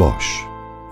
Boş,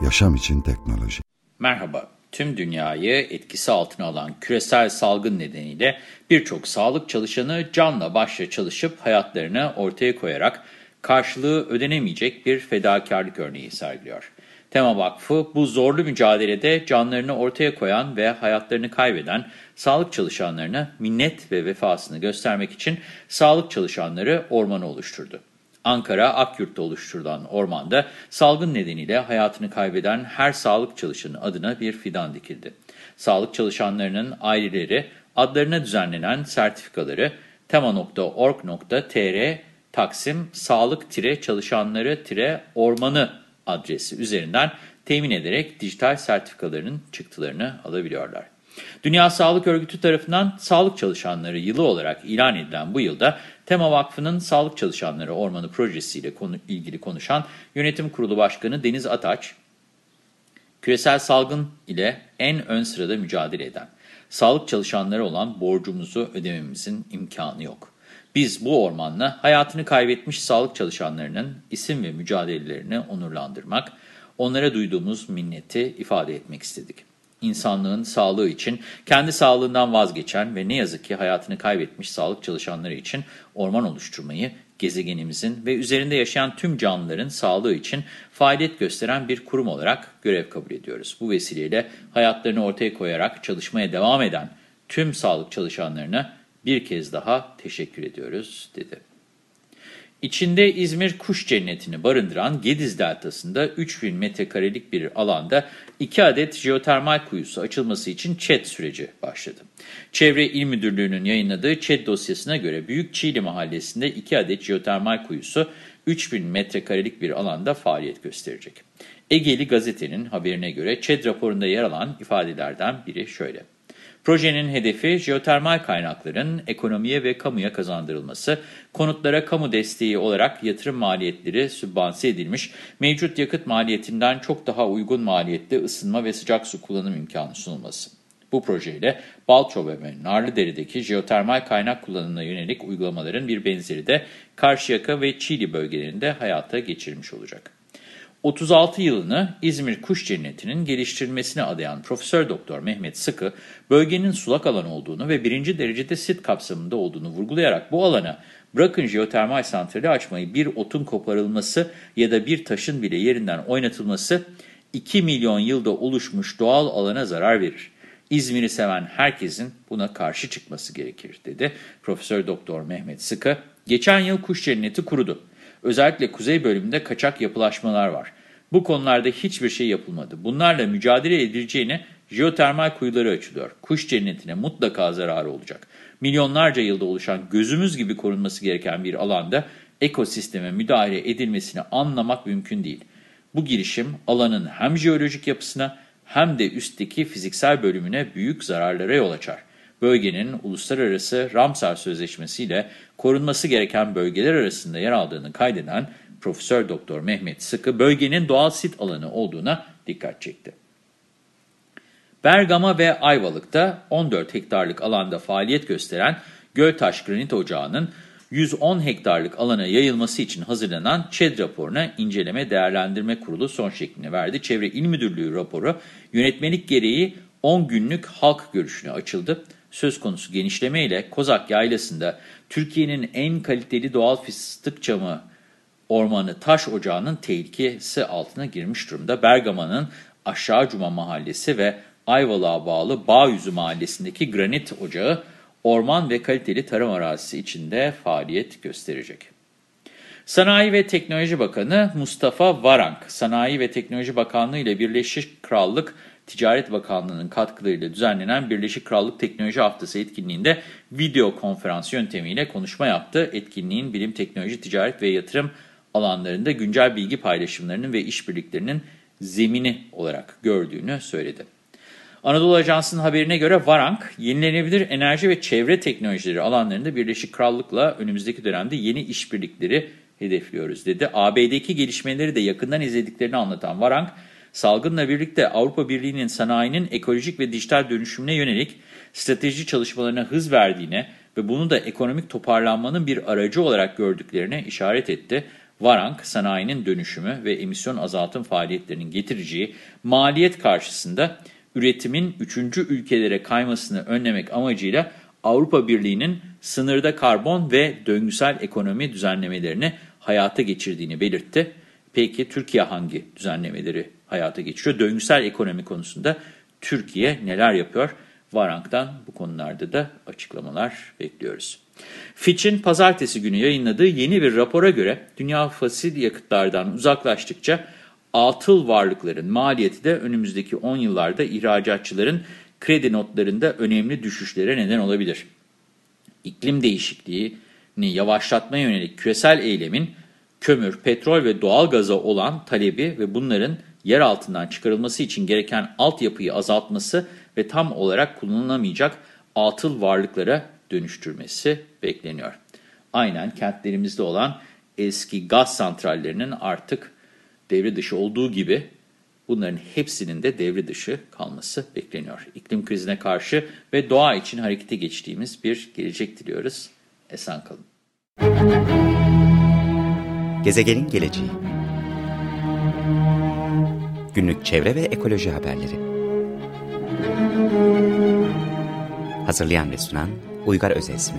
yaşam için teknoloji. Merhaba, tüm dünyayı etkisi altına alan küresel salgın nedeniyle birçok sağlık çalışanı canla başla çalışıp hayatlarını ortaya koyarak karşılığı ödenemeyecek bir fedakarlık örneği sergiliyor. Tema Vakfı bu zorlu mücadelede canlarını ortaya koyan ve hayatlarını kaybeden sağlık çalışanlarına minnet ve vefasını göstermek için sağlık çalışanları ormanı oluşturdu. Ankara Akyurt'ta oluşturulan ormanda salgın nedeniyle hayatını kaybeden her sağlık çalışanı adına bir fidan dikildi. Sağlık çalışanlarının aileleri adlarına düzenlenen sertifikaları tema.org.tr Taksim Sağlık-Çalışanları-Ormanı adresi üzerinden temin ederek dijital sertifikalarının çıktılarını alabiliyorlar. Dünya Sağlık Örgütü tarafından Sağlık Çalışanları Yılı olarak ilan edilen bu yılda Tema Vakfı'nın Sağlık Çalışanları Ormanı Projesi ile konu, ilgili konuşan Yönetim Kurulu Başkanı Deniz Ataç, küresel salgın ile en ön sırada mücadele eden, sağlık çalışanları olan borcumuzu ödememizin imkanı yok. Biz bu ormanla hayatını kaybetmiş sağlık çalışanlarının isim ve mücadelelerini onurlandırmak, onlara duyduğumuz minneti ifade etmek istedik. İnsanlığın sağlığı için kendi sağlığından vazgeçen ve ne yazık ki hayatını kaybetmiş sağlık çalışanları için orman oluşturmayı, gezegenimizin ve üzerinde yaşayan tüm canlıların sağlığı için faaliyet gösteren bir kurum olarak görev kabul ediyoruz. Bu vesileyle hayatlarını ortaya koyarak çalışmaya devam eden tüm sağlık çalışanlarına bir kez daha teşekkür ediyoruz, dedi. İçinde İzmir Kuş Cenneti'ni barındıran Gediz Deltası'nda 3000 metrekarelik bir alanda 2 adet jeotermal kuyusu açılması için ÇED süreci başladı. Çevre İl Müdürlüğü'nün yayınladığı ÇED dosyasına göre Büyük Çiğli Mahallesi'nde 2 adet jeotermal kuyusu 3000 metrekarelik bir alanda faaliyet gösterecek. Egeli Gazete'nin haberine göre ÇED raporunda yer alan ifadelerden biri şöyle. Projenin hedefi jeotermal kaynakların ekonomiye ve kamuya kazandırılması, konutlara kamu desteği olarak yatırım maliyetleri sübvanse edilmiş, mevcut yakıt maliyetinden çok daha uygun maliyette ısınma ve sıcak su kullanım imkanı sunulması. Bu projeyle Balçova ve Narlıdere'deki jeotermal kaynak kullanımına yönelik uygulamaların bir benzeri de Karşıyaka ve Çiğli bölgelerinde hayata geçirilmiş olacak. 36 yılını İzmir Kuş Cenneti'nin geliştirilmesine adayan Profesör Doktor Mehmet Sıkı, bölgenin sulak alan olduğunu ve birinci derecede sit kapsamında olduğunu vurgulayarak bu alana bırakın jeotermal santrali açmayı bir otun koparılması ya da bir taşın bile yerinden oynatılması 2 milyon yılda oluşmuş doğal alana zarar verir. İzmir'i seven herkesin buna karşı çıkması gerekir, dedi Profesör Doktor Mehmet Sıkı. Geçen yıl Kuş Cenneti kurudu. Özellikle kuzey bölümünde kaçak yapılaşmalar var. Bu konularda hiçbir şey yapılmadı. Bunlarla mücadele edileceğine jeotermal kuyuları açılıyor. Kuş cennetine mutlaka zararı olacak. Milyonlarca yılda oluşan gözümüz gibi korunması gereken bir alanda ekosisteme müdahale edilmesini anlamak mümkün değil. Bu girişim alanın hem jeolojik yapısına hem de üstteki fiziksel bölümüne büyük zararlara yol açar bölgenin uluslararası Ramsar Sözleşmesi ile korunması gereken bölgeler arasında yer aldığını kaydeden Profesör Doktor Mehmet Sıkı bölgenin doğal sit alanı olduğuna dikkat çekti. Bergama ve Ayvalık'ta 14 hektarlık alanda faaliyet gösteren Göltaş Granit Ocağı'nın 110 hektarlık alana yayılması için hazırlanan ÇED raporuna inceleme değerlendirme kurulu son şeklini verdi. Çevre İl Müdürlüğü raporu yönetmelik gereği 10 günlük halk görüşüne açıldı söz konusu genişleme ile Kozak Yaylası'nda Türkiye'nin en kaliteli doğal fıstık çamı ormanı taş ocağının tehlikesi altına girmiş durumda. Bergama'nın Aşağı Cuma Mahallesi ve Ayvalık'a bağlı Bağyüzü Mahallesi'ndeki granit ocağı orman ve kaliteli tarım arazisi içinde faaliyet gösterecek. Sanayi ve Teknoloji Bakanı Mustafa Varank, Sanayi ve Teknoloji Bakanlığı ile Birleşik Krallık Ticaret Bakanlığı'nın katkılarıyla düzenlenen Birleşik Krallık Teknoloji Haftası etkinliğinde video konferans yöntemiyle konuşma yaptı. Etkinliğin bilim, teknoloji, ticaret ve yatırım alanlarında güncel bilgi paylaşımlarının ve işbirliklerinin zemini olarak gördüğünü söyledi. Anadolu Ajansı'nın haberine göre Varank, yenilenebilir enerji ve çevre teknolojileri alanlarında Birleşik Krallık'la önümüzdeki dönemde yeni işbirlikleri hedefliyoruz dedi. AB'deki gelişmeleri de yakından izlediklerini anlatan Varank, salgınla birlikte Avrupa Birliği'nin sanayinin ekolojik ve dijital dönüşümüne yönelik strateji çalışmalarına hız verdiğine ve bunu da ekonomik toparlanmanın bir aracı olarak gördüklerine işaret etti. Varank, sanayinin dönüşümü ve emisyon azaltım faaliyetlerinin getireceği maliyet karşısında üretimin üçüncü ülkelere kaymasını önlemek amacıyla Avrupa Birliği'nin sınırda karbon ve döngüsel ekonomi düzenlemelerini hayata geçirdiğini belirtti. Peki Türkiye hangi düzenlemeleri hayata geçiriyor? Döngüsel ekonomi konusunda Türkiye neler yapıyor? Varank'tan bu konularda da açıklamalar bekliyoruz. Fitch'in pazartesi günü yayınladığı yeni bir rapora göre dünya fosil yakıtlardan uzaklaştıkça atıl varlıkların maliyeti de önümüzdeki 10 yıllarda ihracatçıların kredi notlarında önemli düşüşlere neden olabilir. İklim değişikliğini yavaşlatmaya yönelik küresel eylemin kömür, petrol ve doğal gaza olan talebi ve bunların yer altından çıkarılması için gereken altyapıyı azaltması ve tam olarak kullanılamayacak atıl varlıklara dönüştürmesi bekleniyor. Aynen kentlerimizde olan eski gaz santrallerinin artık devre dışı olduğu gibi bunların hepsinin de devre dışı kalması bekleniyor. İklim krizine karşı ve doğa için harekete geçtiğimiz bir gelecek diliyoruz. Esen kalın. Gezegenin geleceği Günlük çevre ve ekoloji haberleri Hazırlayan ve sunan Uygar Özesmi